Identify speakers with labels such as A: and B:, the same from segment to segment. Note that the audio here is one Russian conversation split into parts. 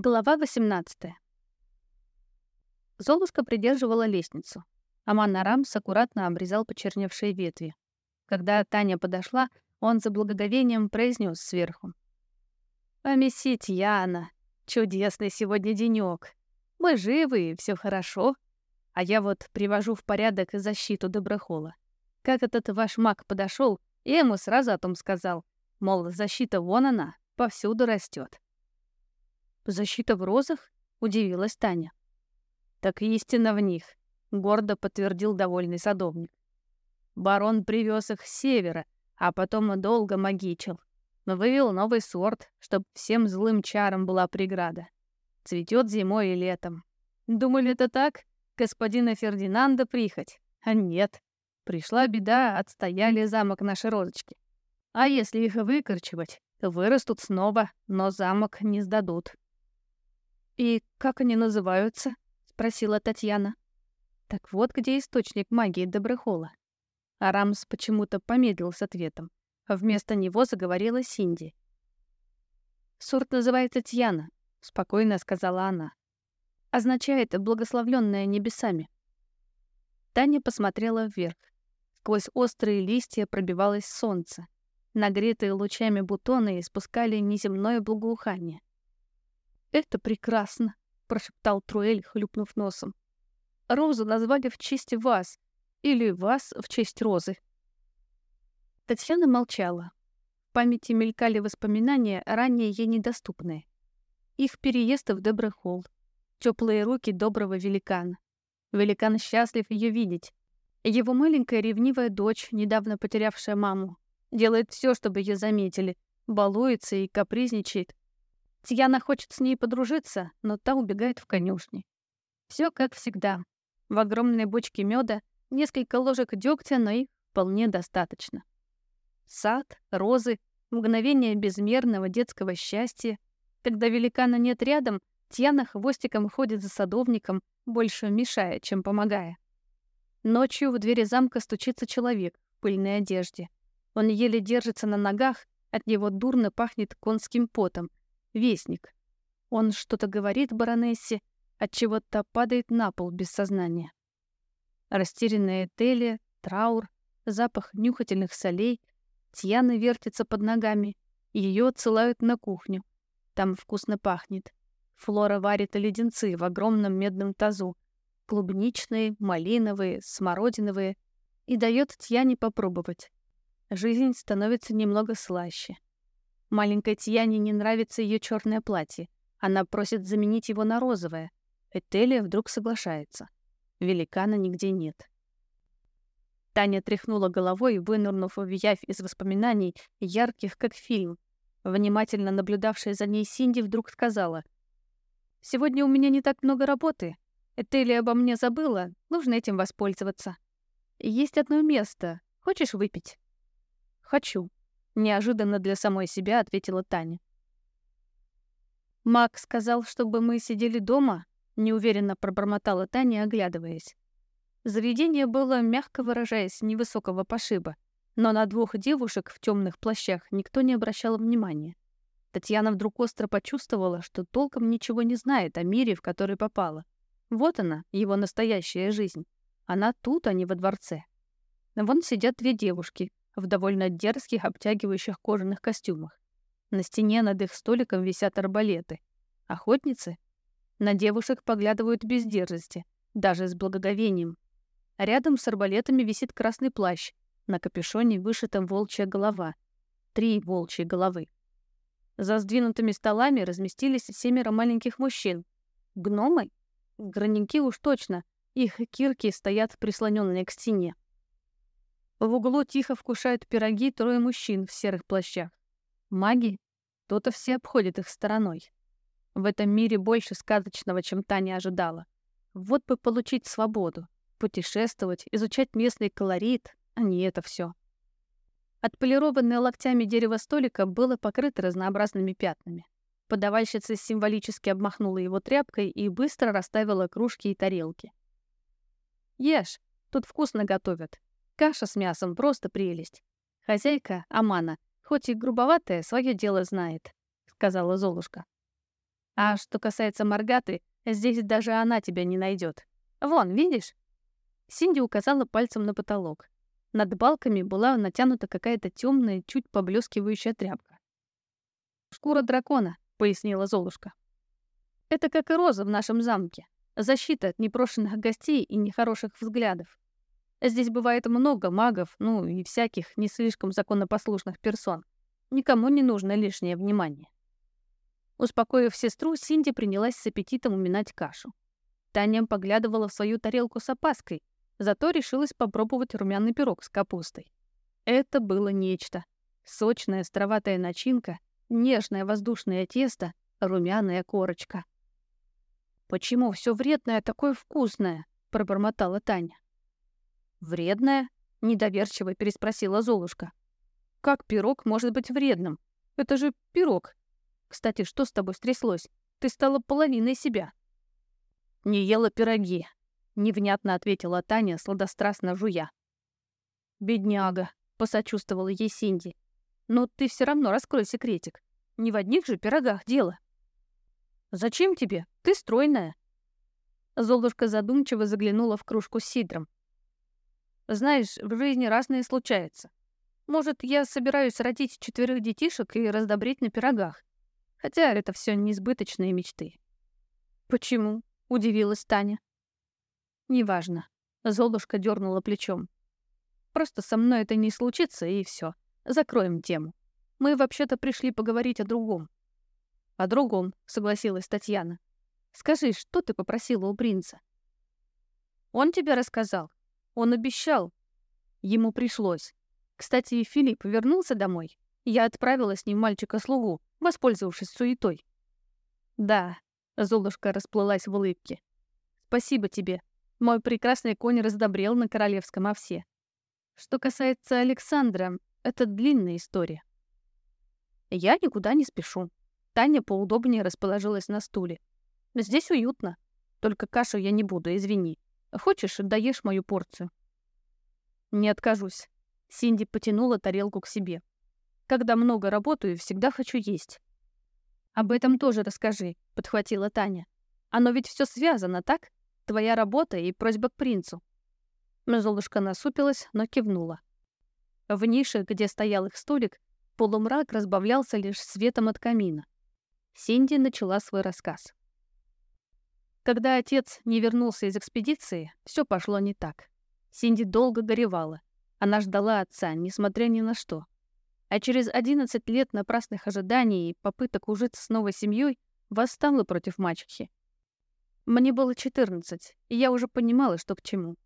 A: Глава 18. Золушка придерживала лестницу. Аман Арамс аккуратно обрезал почерневшие ветви. Когда Таня подошла, он за благоговением произнес сверху. «А месить Яна! Чудесный сегодня денёк, Мы живы, и все хорошо. А я вот привожу в порядок защиту Доброхола. Как этот ваш маг подошёл я ему сразу о том сказал. Мол, защита вон она, повсюду растёт». Защита в розах? Удивилась Таня. Так истина в них, гордо подтвердил довольный садовник. Барон привез их с севера, а потом и долго магичил. Но вывел новый сорт, чтоб всем злым чарам была преграда. Цветет зимой и летом. Думали это так? Господина Фердинанда прихоть. А нет. Пришла беда, отстояли замок наши розочки. А если их выкорчевать, то вырастут снова, но замок не сдадут. «И как они называются?» — спросила Татьяна. Так вот где источник магии Добрыхола. Арамс почему-то помедлил с ответом. Вместо него заговорила Синди. «Сорт называется Тьяна», — спокойно сказала она. «Означает благословленное небесами». Таня посмотрела вверх. Сквозь острые листья пробивалось солнце. Нагретые лучами бутоны испускали неземное благоухание. «Это прекрасно», — прошептал Труэль, хлюпнув носом. «Розу назвали в честь вас, или вас в честь Розы». Татьяна молчала. В памяти мелькали воспоминания, ранее ей недоступные. Их переезд в Доброхолл, теплые руки доброго великана. Великан счастлив ее видеть. Его маленькая ревнивая дочь, недавно потерявшая маму, делает все, чтобы ее заметили, балуется и капризничает, Тьяна хочет с ней подружиться, но та убегает в конюшни. Все как всегда. В огромной бочке меда несколько ложек дегтя, но их вполне достаточно. Сад, розы, мгновение безмерного детского счастья. Когда великана нет рядом, Тьяна хвостиком ходит за садовником, больше мешая, чем помогая. Ночью в двери замка стучится человек в пыльной одежде. Он еле держится на ногах, от него дурно пахнет конским потом — Вестник. Он что-то говорит баронессе, отчего-то падает на пол без сознания. Растерянная Телия, траур, запах нюхательных солей, Тьяна вертится под ногами, ее отсылают на кухню. Там вкусно пахнет. Флора варит леденцы в огромном медном тазу. Клубничные, малиновые, смородиновые. И дает Тьяне попробовать. Жизнь становится немного слаще. Маленькая Тияне не нравится ее черное платье. Она просит заменить его на розовое. Этелия вдруг соглашается. Великана нигде нет. Таня тряхнула головой, вынырнув в явь из воспоминаний, ярких как фильм. Внимательно наблюдавшая за ней Синди вдруг сказала. «Сегодня у меня не так много работы. Этели обо мне забыла, нужно этим воспользоваться. Есть одно место. Хочешь выпить?» «Хочу», неожиданно для самой себя ответила Таня. Мак сказал, чтобы мы сидели дома, неуверенно пробормотала Таня, оглядываясь. Заведение было, мягко выражаясь, невысокого пошиба, но на двух девушек в темных плащах никто не обращал внимания. Татьяна вдруг остро почувствовала, что толком ничего не знает о мире, в который попала. Вот она, его настоящая жизнь. Она тут, а не во дворце. Вон сидят две девушки, в довольно дерзких обтягивающих кожаных костюмах. На стене над их столиком висят арбалеты. Охотницы? На девушек поглядывают без дерзости, даже с благоговением. Рядом с арбалетами висит красный плащ, на капюшоне вышита волчья голова. Три волчьи головы. За сдвинутыми столами разместились семеро маленьких мужчин. Гномы? Граники уж точно. Их кирки стоят прислоненные к стене. В углу тихо вкушают пироги трое мужчин в серых плащах. Маги? То-то все обходят их стороной. В этом мире больше сказочного, чем Таня ожидала. Вот бы получить свободу, путешествовать, изучать местный колорит, а не это все. Отполированное локтями дерево столика было покрыто разнообразными пятнами. Подавальщица символически обмахнула его тряпкой и быстро расставила кружки и тарелки. «Ешь, тут вкусно готовят», Каша с мясом просто прелесть. Хозяйка, Амана, хоть и грубоватая, свое дело знает», — сказала Золушка. «А что касается Маргаты, здесь даже она тебя не найдет. Вон, видишь?» Синди указала пальцем на потолок. Над балками была натянута какая-то темная, чуть поблескивающая тряпка. «Шкура дракона», — пояснила Золушка. «Это как и роза в нашем замке. Защита от непрошенных гостей и нехороших взглядов. Здесь бывает много магов, ну и всяких не слишком законопослушных персон. Никому не нужно лишнее внимание. Успокоив сестру, Синди принялась с аппетитом уминать кашу. Таня поглядывала в свою тарелку с опаской, зато решилась попробовать румяный пирог с капустой. Это было нечто. Сочная островатая начинка, нежное воздушное тесто, румяная корочка. «Почему все вредное а такое вкусное?» — пробормотала Таня. «Вредная?» — недоверчиво переспросила Золушка. «Как пирог может быть вредным? Это же пирог. Кстати, что с тобой стряслось? Ты стала половиной себя». «Не ела пироги», — невнятно ответила Таня, сладострастно жуя. «Бедняга», — посочувствовала ей Синди. «Но ты все равно раскрой секретик. Не в одних же пирогах дело». «Зачем тебе? Ты стройная». Золушка задумчиво заглянула в кружку с сидром. Знаешь, в жизни разные случаются. Может, я собираюсь родить четверых детишек и раздобреть на пирогах. Хотя это все несбыточные мечты. Почему? Удивилась Таня. Неважно. Золушка дернула плечом. Просто со мной это не случится, и все. Закроем тему. Мы вообще-то пришли поговорить о другом. О другом, согласилась Татьяна. Скажи, что ты попросила у принца? Он тебе рассказал? Он обещал. Ему пришлось. Кстати, Филипп вернулся домой. Я отправила с ним мальчика-слугу, воспользовавшись суетой. «Да», — Золушка расплылась в улыбке. «Спасибо тебе. Мой прекрасный конь раздобрел на королевском овсе. Что касается Александра, это длинная история». «Я никуда не спешу». Таня поудобнее расположилась на стуле. «Здесь уютно. Только кашу я не буду, извини. Хочешь, даешь мою порцию?» «Не откажусь». Синди потянула тарелку к себе. «Когда много работаю, всегда хочу есть». «Об этом тоже расскажи», — подхватила Таня. «Оно ведь все связано, так? Твоя работа и просьба к принцу». Золушка насупилась, но кивнула. В нише, где стоял их столик, полумрак разбавлялся лишь светом от камина. Синди начала свой рассказ. Когда отец не вернулся из экспедиции, все пошло не так. Синди долго горевала. Она ждала отца, несмотря ни на что. А через 11 лет напрасных ожиданий и попыток ужиться с новой семьей восстала против мачехи. Мне было 14, и я уже понимала, что к чему.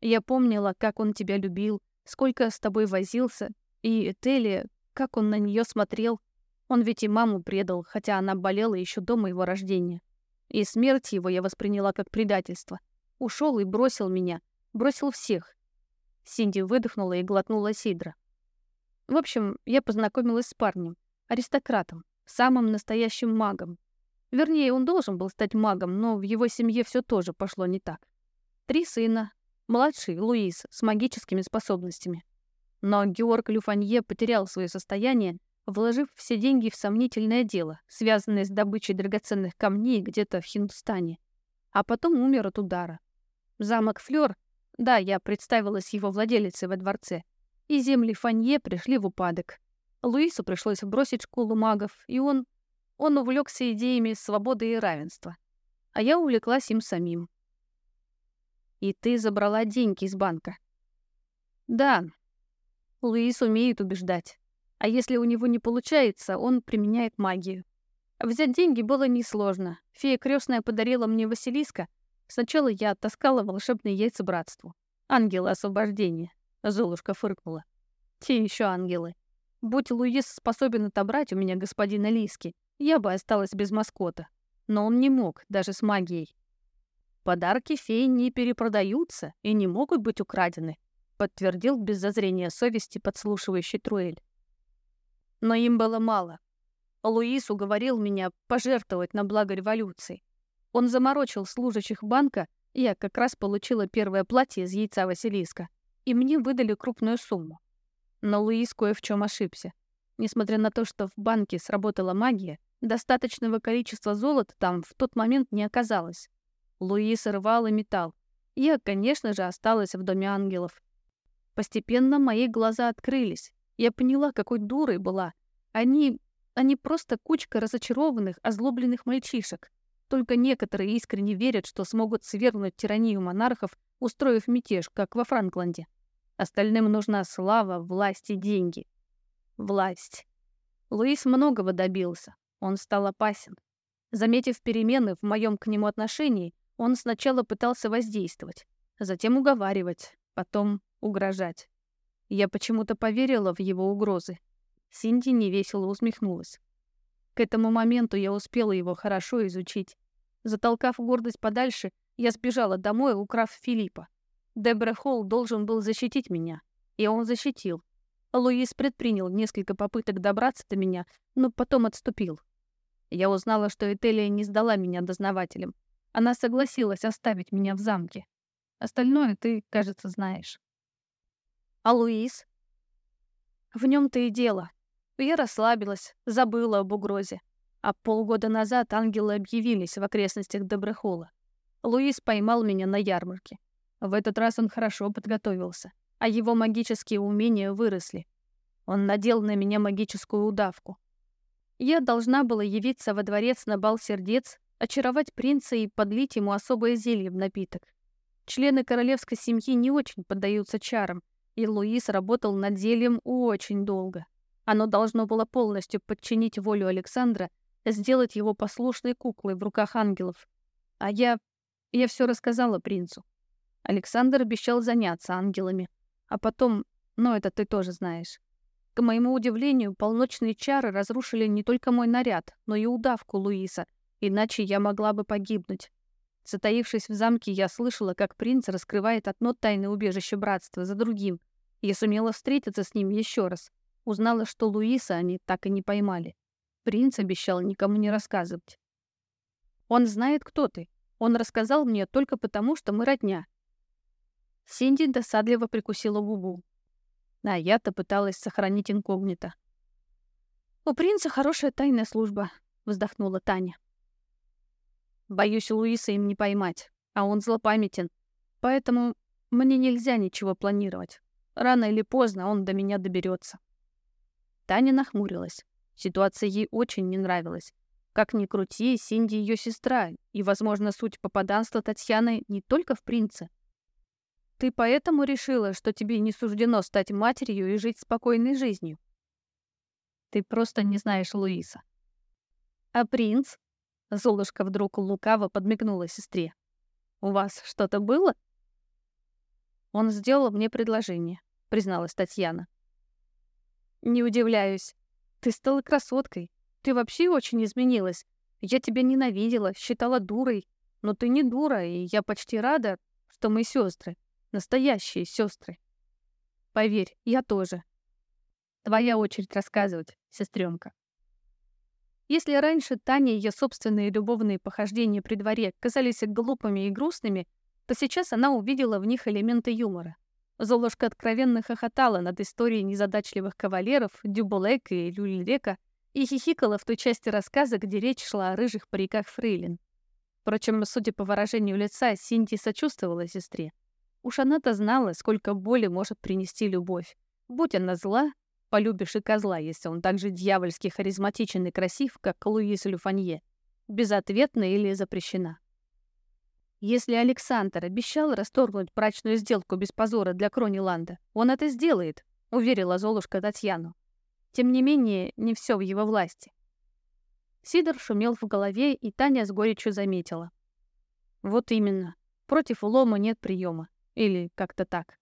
A: Я помнила, как он тебя любил, сколько с тобой возился, и Этели, как он на нее смотрел. Он ведь и маму предал, хотя она болела еще до моего рождения. И смерть его я восприняла как предательство. Ушел и бросил меня. Бросил всех. Синди выдохнула и глотнула сидра. В общем, я познакомилась с парнем. Аристократом. Самым настоящим магом. Вернее, он должен был стать магом, но в его семье все тоже пошло не так. Три сына. Младший, Луис, с магическими способностями. Но Георг Люфанье потерял свое состояние вложив все деньги в сомнительное дело, связанное с добычей драгоценных камней где-то в Хиндустане. А потом умер от удара. Замок Флёр, да, я представилась его владелицей во дворце, и земли Фанье пришли в упадок. Луису пришлось бросить школу магов, и он... Он увлекся идеями свободы и равенства. А я увлеклась им самим. «И ты забрала деньги из банка?» «Да. Луис умеет убеждать». А если у него не получается, он применяет магию. А взять деньги было несложно. Фея крестная подарила мне Василиска. Сначала я оттаскала волшебные яйца братству. Ангелы освобождения. Золушка фыркнула. Те еще ангелы. Будь Луис способен отобрать у меня господина Лиски, я бы осталась без маскота. Но он не мог, даже с магией. Подарки феи не перепродаются и не могут быть украдены, подтвердил без зазрения совести подслушивающий Труэль но им было мало. Луис уговорил меня пожертвовать на благо революции. Он заморочил служащих банка, я как раз получила первое платье из яйца Василиска, и мне выдали крупную сумму. Но Луис кое в чем ошибся. Несмотря на то, что в банке сработала магия, достаточного количества золота там в тот момент не оказалось. Луис рвал и металл. Я, конечно же, осталась в доме ангелов. Постепенно мои глаза открылись. Я поняла, какой дурой была. Они... они просто кучка разочарованных, озлобленных мальчишек. Только некоторые искренне верят, что смогут свергнуть тиранию монархов, устроив мятеж, как во Франкланде. Остальным нужна слава, власть и деньги. Власть. Луис многого добился. Он стал опасен. Заметив перемены в моем к нему отношении, он сначала пытался воздействовать, затем уговаривать, потом угрожать. Я почему-то поверила в его угрозы. Синди невесело усмехнулась. К этому моменту я успела его хорошо изучить. Затолкав гордость подальше, я сбежала домой, украв Филиппа. Дебра Холл должен был защитить меня, и он защитил. Луис предпринял несколько попыток добраться до меня, но потом отступил. Я узнала, что Этелия не сдала меня дознавателям. Она согласилась оставить меня в замке. Остальное ты, кажется, знаешь. А Луис? В нем-то и дело. Я расслабилась, забыла об угрозе. А полгода назад ангелы объявились в окрестностях Доброхола. Луис поймал меня на ярмарке. В этот раз он хорошо подготовился, а его магические умения выросли. Он надел на меня магическую удавку. Я должна была явиться во дворец на бал сердец, очаровать принца и подлить ему особое зелье в напиток. Члены королевской семьи не очень поддаются чарам — и Луис работал над зельем очень долго. Оно должно было полностью подчинить волю Александра, сделать его послушной куклой в руках ангелов. А я... я все рассказала принцу. Александр обещал заняться ангелами. А потом... ну, это ты тоже знаешь. К моему удивлению, полночные чары разрушили не только мой наряд, но и удавку Луиса, иначе я могла бы погибнуть. Затаившись в замке, я слышала, как принц раскрывает одно тайное убежище братства за другим. Я сумела встретиться с ним еще раз. Узнала, что Луиса они так и не поймали. Принц обещал никому не рассказывать. «Он знает, кто ты. Он рассказал мне только потому, что мы родня». Синди досадливо прикусила губу. А я-то пыталась сохранить инкогнито. «У принца хорошая тайная служба», — вздохнула Таня. Боюсь, Луиса им не поймать, а он злопамятен. Поэтому мне нельзя ничего планировать. Рано или поздно он до меня доберется. Таня нахмурилась. Ситуация ей очень не нравилась. Как ни крути, Синди ее сестра, и, возможно, суть попаданства Татьяны не только в принце. Ты поэтому решила, что тебе не суждено стать матерью и жить спокойной жизнью? Ты просто не знаешь Луиса. А принц? Золушка вдруг лукаво подмигнула сестре. «У вас что-то было?» «Он сделал мне предложение», — призналась Татьяна. «Не удивляюсь. Ты стала красоткой. Ты вообще очень изменилась. Я тебя ненавидела, считала дурой. Но ты не дура, и я почти рада, что мы сестры. Настоящие сестры. Поверь, я тоже. Твоя очередь рассказывать, сестренка. Если раньше Таня и ее собственные любовные похождения при дворе казались глупыми и грустными, то сейчас она увидела в них элементы юмора. Золушка откровенно хохотала над историей незадачливых кавалеров Дюболека и Люлилека и хихикала в той части рассказа, где речь шла о рыжих париках Фрейлин. Впрочем, судя по выражению лица, Синти сочувствовала сестре. Уж она-то знала, сколько боли может принести любовь, будь она зла Полюбишь и козла, если он также дьявольски харизматичен и красив, как Луис Люфанье, безответна или запрещена. Если Александр обещал расторгнуть брачную сделку без позора для Крониланда, он это сделает, уверила Золушка Татьяну. Тем не менее, не все в его власти. Сидор шумел в голове, и Таня с горечью заметила. Вот именно. Против улома нет приема. Или как-то так.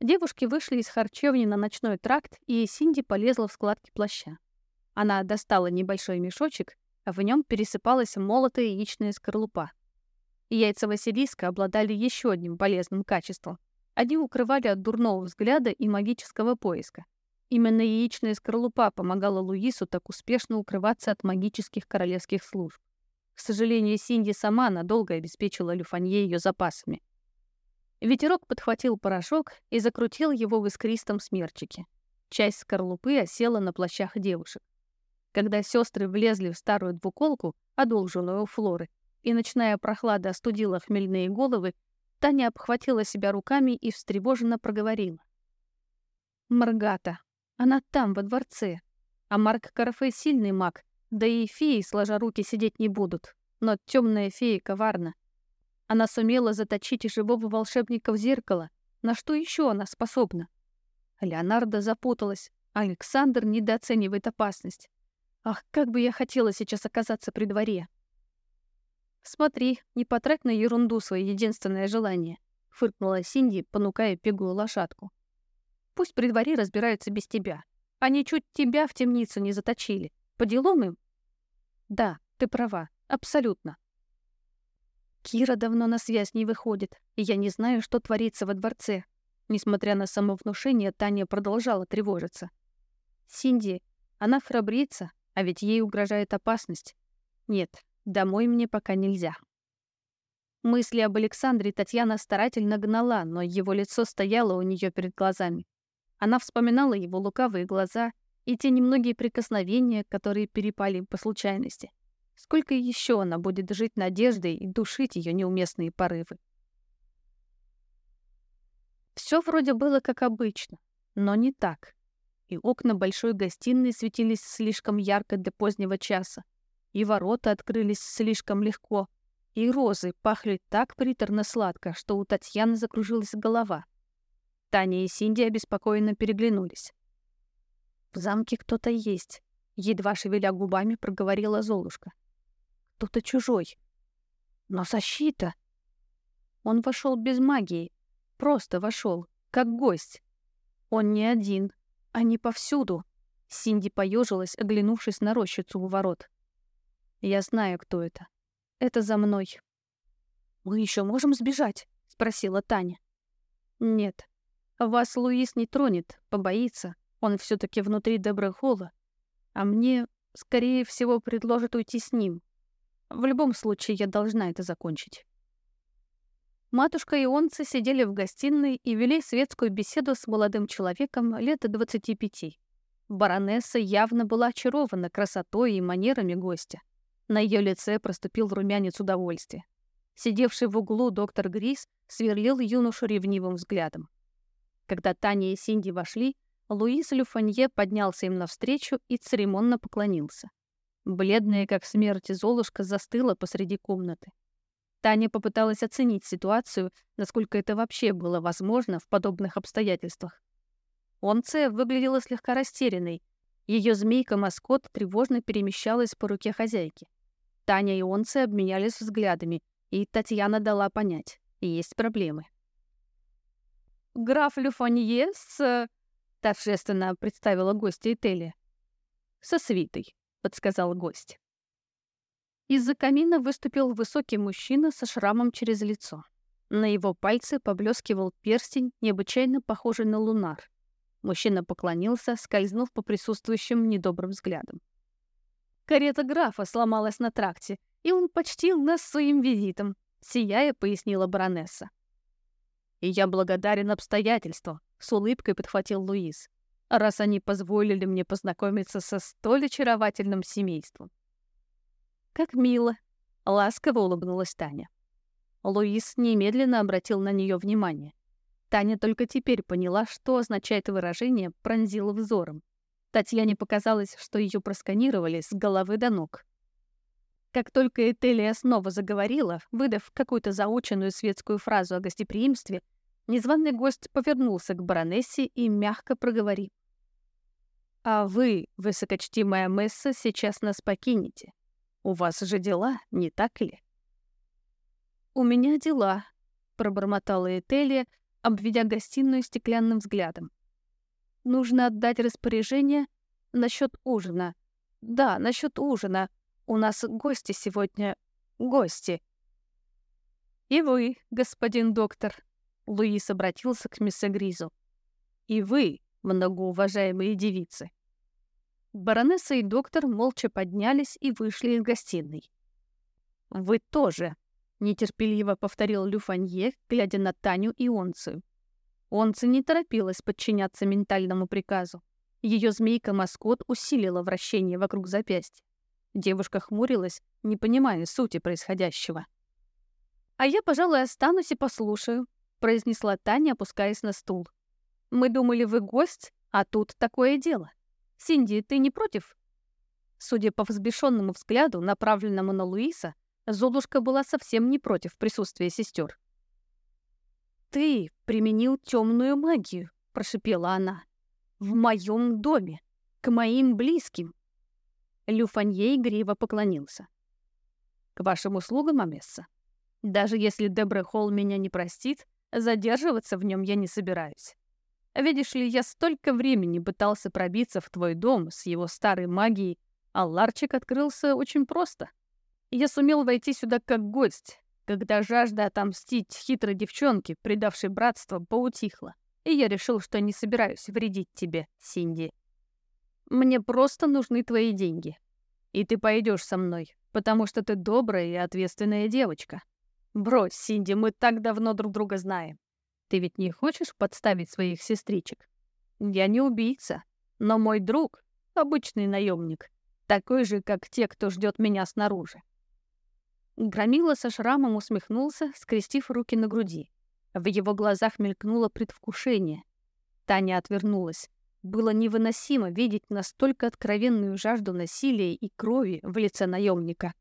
A: Девушки вышли из харчевни на ночной тракт, и Синди полезла в складки плаща. Она достала небольшой мешочек, а в нем пересыпалась молотая яичная скорлупа. Яйца Василиска обладали еще одним полезным качеством. Они укрывали от дурного взгляда и магического поиска. Именно яичная скорлупа помогала Луису так успешно укрываться от магических королевских служб. К сожалению, Синди сама надолго обеспечила Люфанье ее запасами — Ветерок подхватил порошок и закрутил его в искристом смерчике. Часть скорлупы осела на плащах девушек. Когда сестры влезли в старую двуколку, одолженную у Флоры, и ночная прохлада остудила хмельные головы, Таня обхватила себя руками и встревоженно проговорила. «Маргата, она там, во дворце. А Марк Карфе сильный маг, да и феи, сложа руки, сидеть не будут. Но темная фея коварна. Она сумела заточить живого волшебника в зеркало. На что еще она способна? Леонардо запуталась. Александр недооценивает опасность. Ах, как бы я хотела сейчас оказаться при дворе. Смотри, не потрать на ерунду свое единственное желание, фыркнула Синди, понукая пегую лошадку. Пусть при дворе разбираются без тебя. Они чуть тебя в темницу не заточили. По делам им? Да, ты права, абсолютно, Кира давно на связь не выходит, и я не знаю, что творится во дворце. Несмотря на самовнушение, Таня продолжала тревожиться. Синди, она храбрится, а ведь ей угрожает опасность. Нет, домой мне пока нельзя. Мысли об Александре Татьяна старательно гнала, но его лицо стояло у нее перед глазами. Она вспоминала его лукавые глаза и те немногие прикосновения, которые перепали по случайности. Сколько еще она будет жить надеждой и душить ее неуместные порывы? Все вроде было как обычно, но не так. И окна большой гостиной светились слишком ярко для позднего часа, и ворота открылись слишком легко, и розы пахли так приторно-сладко, что у Татьяны закружилась голова. Таня и Синди обеспокоенно переглянулись. «В замке кто-то есть», — едва шевеля губами проговорила Золушка кто-то чужой. Но защита... Он вошел без магии. Просто вошел, как гость. Он не один. Они повсюду. Синди поежилась, оглянувшись на рощицу у ворот. «Я знаю, кто это. Это за мной». «Мы еще можем сбежать?» — спросила Таня. «Нет. Вас Луис не тронет, побоится. Он все таки внутри Доброхола. А мне, скорее всего, предложат уйти с ним. В любом случае, я должна это закончить. Матушка и онцы сидели в гостиной и вели светскую беседу с молодым человеком лет 25. Баронесса явно была очарована красотой и манерами гостя. На ее лице проступил румянец удовольствия. Сидевший в углу доктор Грис сверлил юношу ревнивым взглядом. Когда Таня и Синди вошли, Луис Люфанье поднялся им навстречу и церемонно поклонился бледная, как смерть, Золушка застыла посреди комнаты. Таня попыталась оценить ситуацию, насколько это вообще было возможно в подобных обстоятельствах. Онция выглядела слегка растерянной. Ее змейка-маскот тревожно перемещалась по руке хозяйки. Таня и Онция обменялись взглядами, и Татьяна дала понять, есть проблемы. «Граф Люфонье с...» э, — торжественно представила гостя Этели. «Со свитой», — подсказал гость. Из-за камина выступил высокий мужчина со шрамом через лицо. На его пальце поблескивал перстень, необычайно похожий на лунар. Мужчина поклонился, скользнув по присутствующим недобрым взглядом. «Карета графа сломалась на тракте, и он почтил нас своим визитом», — сияя пояснила баронесса. «И я благодарен обстоятельствам», — с улыбкой подхватил Луиз раз они позволили мне познакомиться со столь очаровательным семейством. «Как мило!» — ласково улыбнулась Таня. Луис немедленно обратил на нее внимание. Таня только теперь поняла, что означает выражение «пронзила взором». Татьяне показалось, что ее просканировали с головы до ног. Как только Этелия снова заговорила, выдав какую-то заученную светскую фразу о гостеприимстве, незваный гость повернулся к баронессе и мягко проговорил. А вы, высокочтимая Месса, сейчас нас покинете. У вас же дела, не так ли? У меня дела, пробормотала Этелия, обведя гостиную стеклянным взглядом. Нужно отдать распоряжение насчет ужина. Да, насчет ужина. У нас гости сегодня. Гости. И вы, господин доктор, Луис обратился к мисс Гризу. И вы, многоуважаемые девицы. Баронесса и доктор молча поднялись и вышли из гостиной. «Вы тоже», — нетерпеливо повторил Люфанье, глядя на Таню и Онцию. Онца не торопилась подчиняться ментальному приказу. Ее змейка-маскот усилила вращение вокруг запястья. Девушка хмурилась, не понимая сути происходящего. «А я, пожалуй, останусь и послушаю», — произнесла Таня, опускаясь на стул. Мы думали, вы гость, а тут такое дело. Синди, ты не против?» Судя по взбешенному взгляду, направленному на Луиса, Золушка была совсем не против присутствия сестер. «Ты применил темную магию», — прошипела она. «В моем доме, к моим близким». Люфанье игриво поклонился. «К вашим услугам, Амесса. Даже если Дебре Холл меня не простит, задерживаться в нем я не собираюсь. Видишь ли, я столько времени пытался пробиться в твой дом с его старой магией, а ларчик открылся очень просто. Я сумел войти сюда как гость, когда жажда отомстить хитрой девчонке, предавшей братство, поутихла, и я решил, что не собираюсь вредить тебе, Синди. Мне просто нужны твои деньги. И ты пойдешь со мной, потому что ты добрая и ответственная девочка. Брось, Синди, мы так давно друг друга знаем. Ты ведь не хочешь подставить своих сестричек? Я не убийца, но мой друг — обычный наемник, такой же, как те, кто ждет меня снаружи. Громила со шрамом усмехнулся, скрестив руки на груди. В его глазах мелькнуло предвкушение. Таня отвернулась. Было невыносимо видеть настолько откровенную жажду насилия и крови в лице наемника.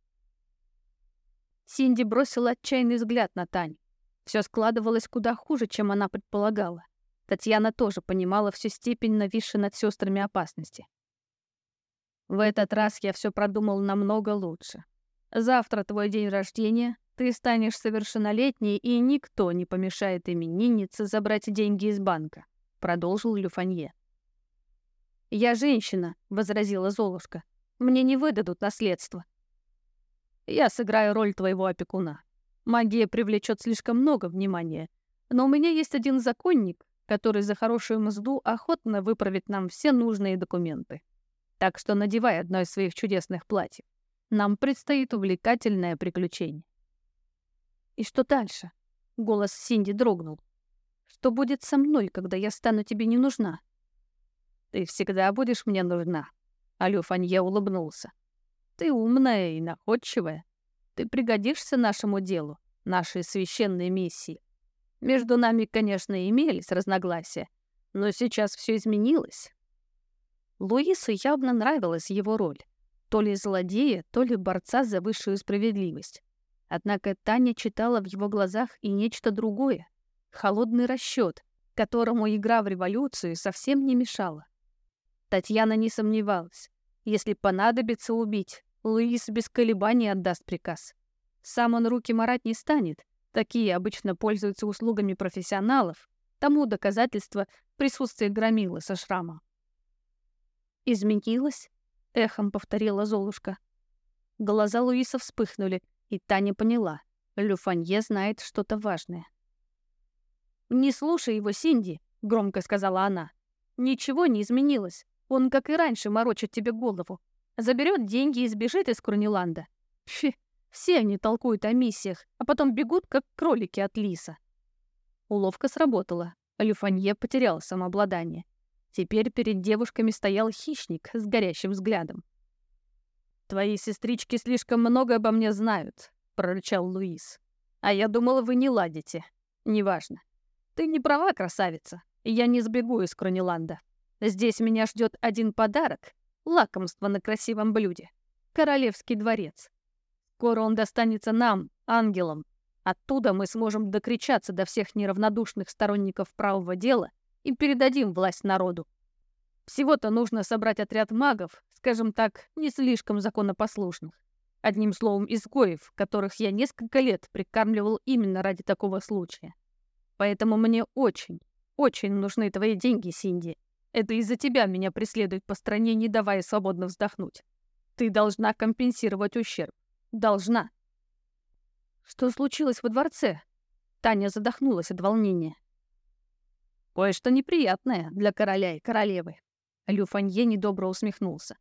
A: Синди бросил отчаянный взгляд на Тань. Все складывалось куда хуже, чем она предполагала. Татьяна тоже понимала всю степень нависшей над сестрами опасности. В этот раз я все продумал намного лучше. Завтра твой день рождения, ты станешь совершеннолетней, и никто не помешает имениннице забрать деньги из банка», — продолжил Люфанье. «Я женщина», — возразила Золушка. «Мне не выдадут наследство». «Я сыграю роль твоего опекуна. Магия привлечет слишком много внимания. Но у меня есть один законник, который за хорошую мзду охотно выправит нам все нужные документы. Так что надевай одно из своих чудесных платьев. Нам предстоит увлекательное приключение. И что дальше? Голос Синди дрогнул. Что будет со мной, когда я стану тебе не нужна? Ты всегда будешь мне нужна. Алёфанье улыбнулся. Ты умная и находчивая. Ты пригодишься нашему делу, нашей священной миссии. Между нами, конечно, имелись разногласия, но сейчас все изменилось. Луису явно нравилась его роль. То ли злодея, то ли борца за высшую справедливость. Однако Таня читала в его глазах и нечто другое. Холодный расчет, которому игра в революцию совсем не мешала. Татьяна не сомневалась. Если понадобится убить, Луис без колебаний отдаст приказ. Сам он руки марать не станет. Такие обычно пользуются услугами профессионалов. Тому доказательство присутствия громилы со шрама. «Изменилось?» — эхом повторила Золушка. Глаза Луиса вспыхнули, и Таня поняла. Люфанье знает что-то важное. «Не слушай его, Синди!» — громко сказала она. «Ничего не изменилось. Он, как и раньше, морочит тебе голову. Заберет деньги и сбежит из Крониланда. Фи, все они толкуют о миссиях, а потом бегут, как кролики от лиса. Уловка сработала. Люфанье потерял самообладание. Теперь перед девушками стоял хищник с горящим взглядом. «Твои сестрички слишком много обо мне знают», — прорычал Луис. «А я думала, вы не ладите. Неважно. Ты не права, красавица. Я не сбегу из Крониланда. Здесь меня ждет один подарок, лакомство на красивом блюде. Королевский дворец. Скоро он достанется нам, ангелам. Оттуда мы сможем докричаться до всех неравнодушных сторонников правого дела и передадим власть народу. Всего-то нужно собрать отряд магов, скажем так, не слишком законопослушных. Одним словом, изгоев, которых я несколько лет прикармливал именно ради такого случая. Поэтому мне очень, очень нужны твои деньги, Синди. Это из-за тебя меня преследуют по стране, не давая свободно вздохнуть. Ты должна компенсировать ущерб. Должна. Что случилось во дворце? Таня задохнулась от волнения. Кое-что неприятное для короля и королевы. Люфанье недобро усмехнулся.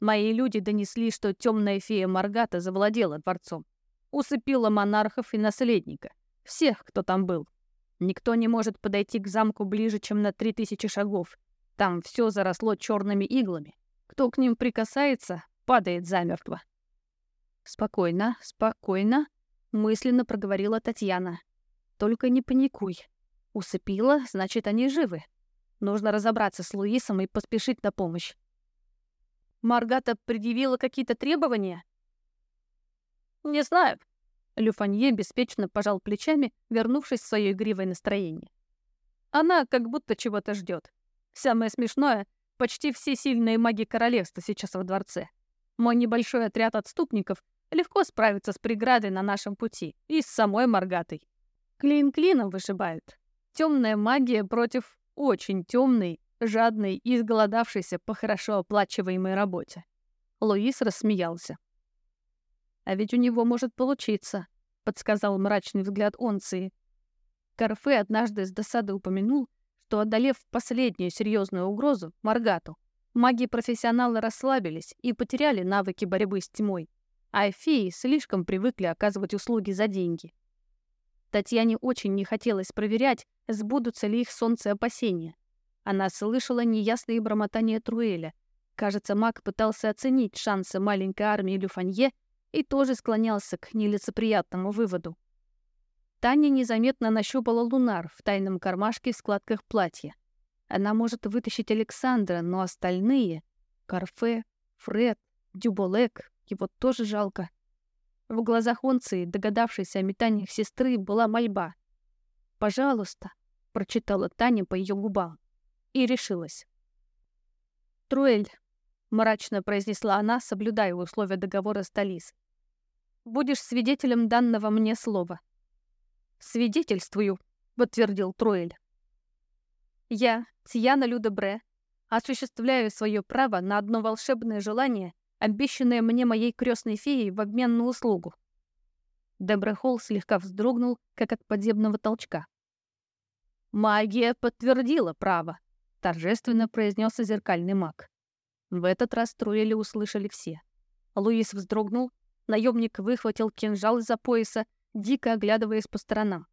A: Мои люди донесли, что темная фея Маргата завладела дворцом. Усыпила монархов и наследника. Всех, кто там был. Никто не может подойти к замку ближе, чем на три тысячи шагов. Там все заросло черными иглами. Кто к ним прикасается, падает замертво. Спокойно, спокойно, мысленно проговорила Татьяна. Только не паникуй. Усыпила, значит, они живы. Нужно разобраться с Луисом и поспешить на помощь. Маргата предъявила какие-то требования? Не знаю. Люфанье беспечно пожал плечами, вернувшись в свое игривое настроение. Она как будто чего-то ждет. Самое смешное, почти все сильные маги королевства сейчас во дворце. Мой небольшой отряд отступников легко справится с преградой на нашем пути и с самой Маргатой. Клин клином вышибают. Темная магия против очень темной, жадной и изголодавшейся по хорошо оплачиваемой работе. Луис рассмеялся. А ведь у него может получиться, подсказал мрачный взгляд Онции. Карфе однажды с досады упомянул, что, одолев последнюю серьезную угрозу, Маргату, маги-профессионалы расслабились и потеряли навыки борьбы с тьмой, а феи слишком привыкли оказывать услуги за деньги. Татьяне очень не хотелось проверять, сбудутся ли их солнце опасения. Она слышала неясные бормотания Труэля. Кажется, маг пытался оценить шансы маленькой армии Люфанье и тоже склонялся к нелицеприятному выводу. Таня незаметно нащупала лунар в тайном кармашке в складках платья. Она может вытащить Александра, но остальные — Карфе, Фред, Дюболек — его тоже жалко. В глазах онцы, догадавшейся о метаниях сестры, была мольба. «Пожалуйста», — прочитала Таня по ее губам. И решилась. «Труэль, мрачно произнесла она, соблюдая условия договора с Талис. Будешь свидетелем данного мне слова. Свидетельствую, подтвердил Троэль. Я, Тьяна Людебре, осуществляю свое право на одно волшебное желание, обещанное мне моей крестной феей в обмен на услугу. Дебрехол слегка вздрогнул, как от подземного толчка. «Магия подтвердила право», — торжественно произнес зеркальный маг. В этот раз трулили услышали все. Луис вздрогнул, наемник выхватил кинжал из-за пояса, дико оглядываясь по сторонам.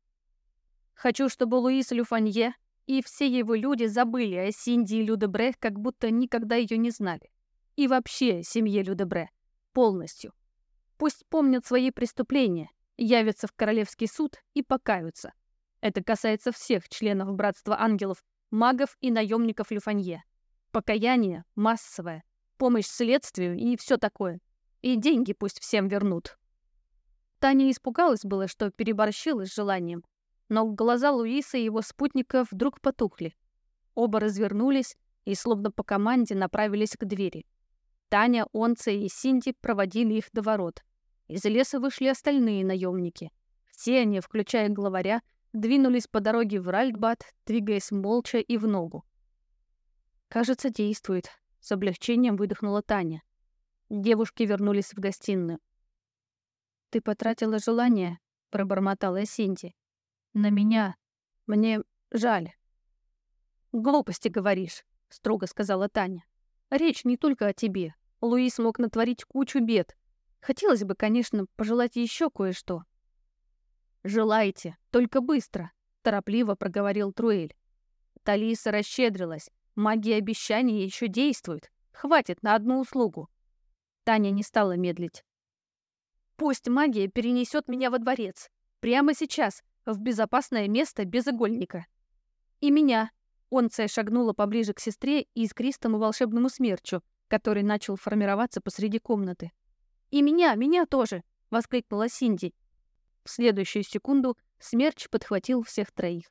A: «Хочу, чтобы Луис Люфанье и все его люди забыли о Синди и Людебре, как будто никогда ее не знали. И вообще о семье Людебре. Полностью. Пусть помнят свои преступления, явятся в Королевский суд и покаются. Это касается всех членов Братства Ангелов, магов и наемников Люфанье покаяние массовое, помощь следствию и все такое. И деньги пусть всем вернут. Таня испугалась было, что переборщила с желанием, но глаза Луиса и его спутника вдруг потухли. Оба развернулись и, словно по команде, направились к двери. Таня, Онце и Синди проводили их до ворот. Из леса вышли остальные наемники. Все они, включая главаря, двинулись по дороге в Ральдбад, двигаясь молча и в ногу. «Кажется, действует», — с облегчением выдохнула Таня. Девушки вернулись в гостиную. «Ты потратила желание», — пробормотала Синти. «На меня. Мне жаль». «Глупости говоришь», — строго сказала Таня. «Речь не только о тебе. Луис мог натворить кучу бед. Хотелось бы, конечно, пожелать еще кое-что». «Желайте, только быстро», — торопливо проговорил Труэль. Талиса расщедрилась, магия обещаний еще действует. Хватит на одну услугу. Таня не стала медлить. Пусть магия перенесет меня во дворец. Прямо сейчас, в безопасное место без игольника. И меня. Онция шагнула поближе к сестре и искристому волшебному смерчу, который начал формироваться посреди комнаты. «И меня, меня тоже!» — воскликнула Синди. В следующую секунду смерч подхватил всех троих.